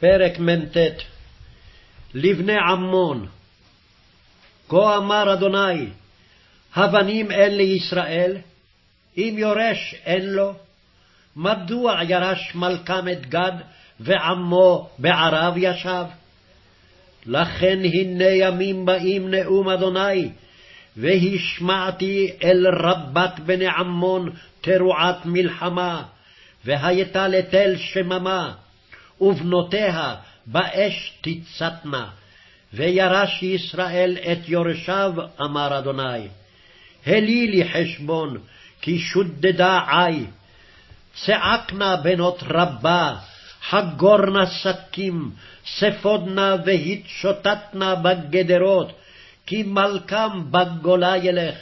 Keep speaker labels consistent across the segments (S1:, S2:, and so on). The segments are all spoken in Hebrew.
S1: פרק מ"ט. לבני עמון. כה אמר אדוני, הבנים אין לישראל, אם יורש אין לו, מדוע ירש מלכם את גד, ועמו בערב ישב? לכן הנה ימים באים נאום אדוני, והשמעתי אל רבת בני עמון תרועת מלחמה, והייתה לתל שממה, ובנותיה באש תצתנה. וירש ישראל את יורשיו, אמר אדוני. הלי לי חשבון, כי שודדה עי. צעקנה בנות רבה, חגורנה שקים, ספודנה והתשוטטנה בגדרות, כי מלכם בגולה ילך,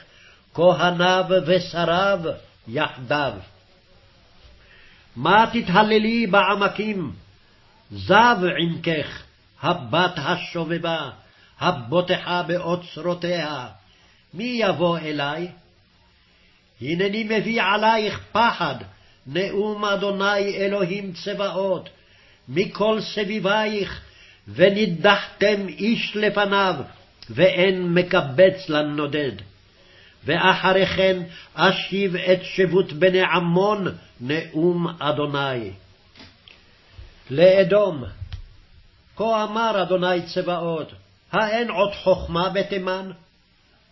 S1: כהניו ושריו יחדיו. מה תתהללי בעמקים? זב עמקך, הבת השובבה, הבוטחה באוצרותיה. מי יבוא אלי? הנני מביא עלייך פחד, נאום אדוני אלוהים צבאות, מכל סביבייך, ונידחתם איש לפניו, ואין מקבץ לנודד. ואחרי כן אשיב את שבות בני עמון, נאום אדוני. לאדום, כה אמר אדוני צבאות, האין עוד חכמה בתימן?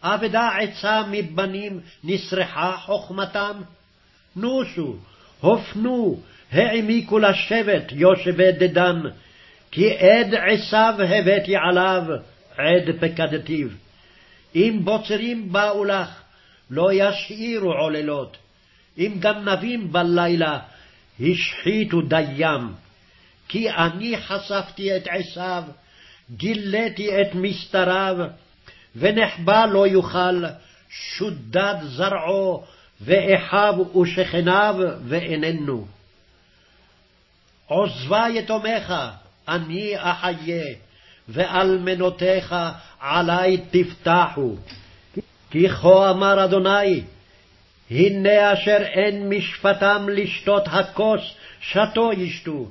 S1: אבדה עצה מבנים, נסרחה חכמתם? נוסו, הופנו, העמיקו לשבת, יושבי דדן, כי עד עשיו הבאתי עליו, עד פקדתיו. אם בוצרים באו לך, לא ישאירו עוללות. אם גנבים בלילה, השחיתו דיים. כי אני חשפתי את עשיו, גיליתי את מסתריו, ונחבא לא יוכל, שודד זרעו, ואחיו ושכניו, ואיננו. עוזבה יתומך, אני אחיה, ואלמנותיך עלי תפתחו. כי כה אמר אדוני, הנה אשר אין משפטם לשתות הכוס, שתו ישתו,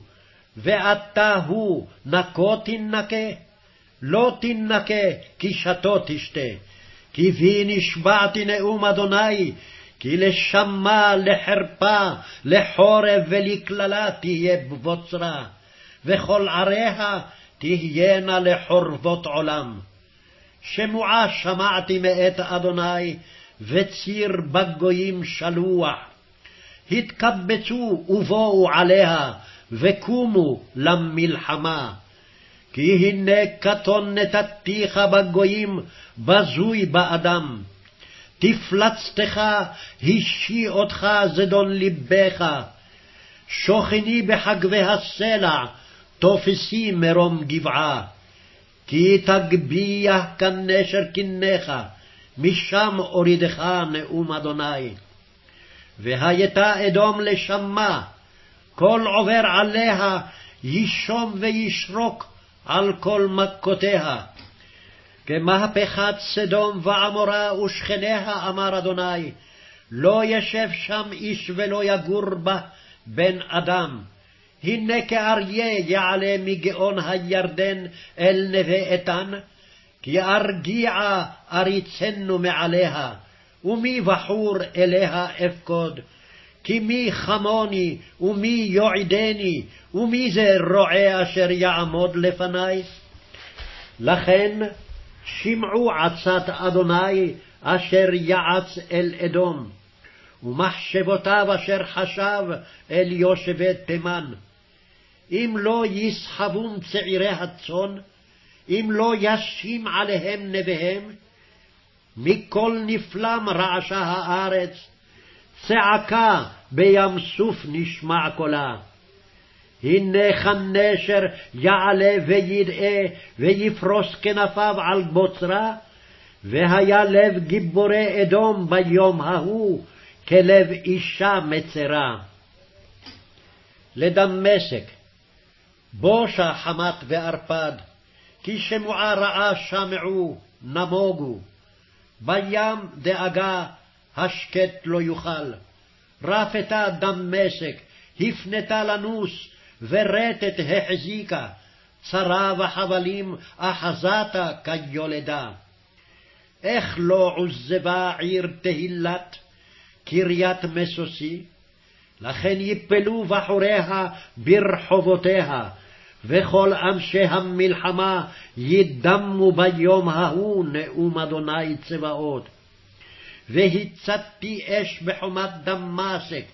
S1: ואתה הוא, נקו תנקה? לא תנקה, כי שתו תשתה. כי בי נשבעתי נאום אדוני, כי לשמה, לחרפה, לחורב ולקללה תהיה בבוצרה, וכל עריה תהיינה לחורבות עולם. שמועה שמעתי מאת אדוני, וציר בגויים שלוח. התקבצו ובואו עליה, וקומו למלחמה. כי הנה קטון נתתיך בגויים, בזוי באדם. תפלצתך, השי אותך זדון לבך. שוכני בחגבי הסלע, תופסי מרום גבעה. כי תגביה כנשר קניך, משם אורידך נאום אדוני. והייתה אדום לשמה, כל עובר עליה יישום וישרוק על כל מכותיה. כמהפכת סדום ועמורה ושכניה, אמר אדוני, לא ישב שם איש ולא יגור בה בן אדם. הנה כאריה יעלה מגאון הירדן אל נווה איתן, כי ארגיעה אריצנו מעליה, ומי בחור אליה אפקוד. כי מי חמוני, ומי יועדני, ומי זה רועה אשר יעמוד לפני? לכן שמעו עצת אדוני אשר יעץ אל אדום, ומחשבותיו אשר חשב אל יושבי תימן. אם לא יסחבון צעירי הצאן, אם לא ישים עליהם נביהם, מכל נפלם רעשה הארץ, צעקה בים סוף נשמע קולה. הנה כנשר יעלה וידעה, ויפרוס כנפיו על בוצרה, והיה לב גיבורי אדום ביום ההוא, כלב אישה מצרה. לדמשק, בושה חמת וערפד, כי שמועה רעה שמעו, נמוגו. בים דאגה השקט לא יוכל. רפתה דמשק, הפנתה לנוס, ורטט החזיקה, צרה וחבלים אחזת כיולדה. איך לא עוזבה עיר תהילת קריית מסוסי? לכן יפלו בחוריה ברחובותיה, וכל אנשי המלחמה ידמו ביום ההוא נאום אדוני צבאות. והצתי אש בחומת דמשק,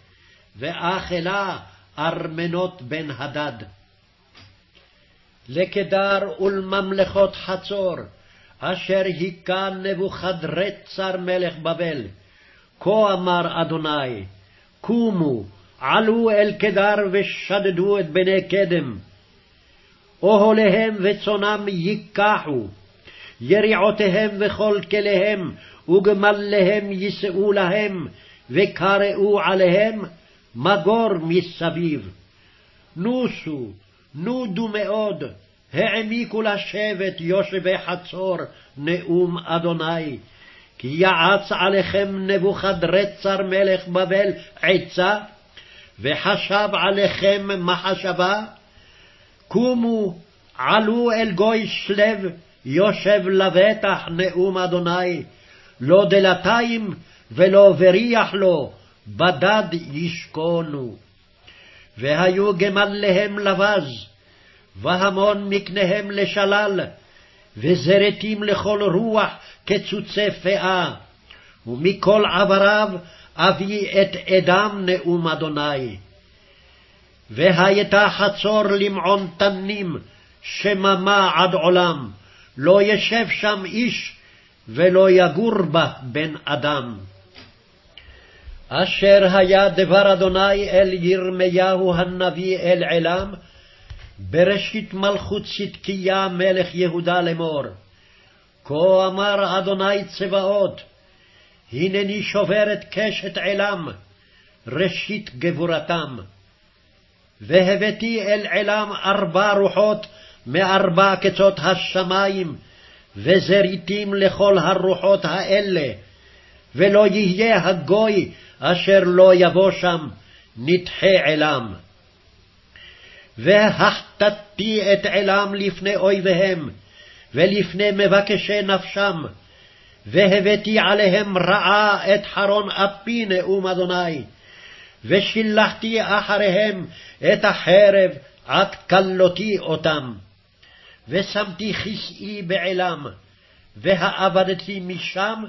S1: ואכלה ארמנות בן הדד. לקדר ולממלכות חצור, אשר היכה נבוכדרצר מלך בבל. כה אמר אדוני, קומו, עלו אל קדר ושדדו את בני קדם. אוהליהם וצונם ייקחו, יריעותיהם וכל כליהם, וגמליהם יישאו להם, וקראו עליהם מגור מסביב. נוסו, נודו מאוד, העמיקו לשבת יושבי חצור, נאום אדוני. כי יעץ עליכם נבוכדרצר מלך בבל עצה, וחשב עליכם מחשבה? קומו, עלו אל גוי שלו, יושב לבטח נאום אדוני, לא דלתיים ולא בריח לו, בדד ישכונו. והיו גמליהם לבז, והמון מקניהם לשלל, וזרתים לכל רוח כצוצי פאה, ומכל עבריו אביא את אדם נאום אדוני. והייתה חצור למעון תנים, שממה עד עולם, לא ישב שם איש, ולא יגור בה בן אדם. אשר היה דבר אדוני אל ירמיהו הנביא אל עילם, בראשית מלכות צדקיה מלך יהודה לאמור. כה אמר אדוני צבאות, הנני שובר את קשת עילם, ראשית גבורתם. והבאתי אל עילם ארבע רוחות מארבע קצות השמים, וזריתים לכל הרוחות האלה, ולא יהיה הגוי אשר לא יבוא שם, נדחה עילם. והחטאתי את עילם לפני אויביהם, ולפני מבקשי נפשם, והבאתי עליהם רעה את חרון אפי נאום אדוני, ושילחתי אחריהם את החרב עד כלותי אותם. ושמתי כסאי בעילם, והאבדתי משם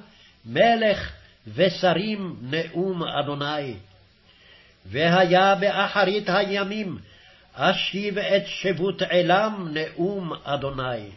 S1: מלך ושרים נאום אדוני. והיה באחרית הימים, אשיב את שבות עילם נאום אדוני.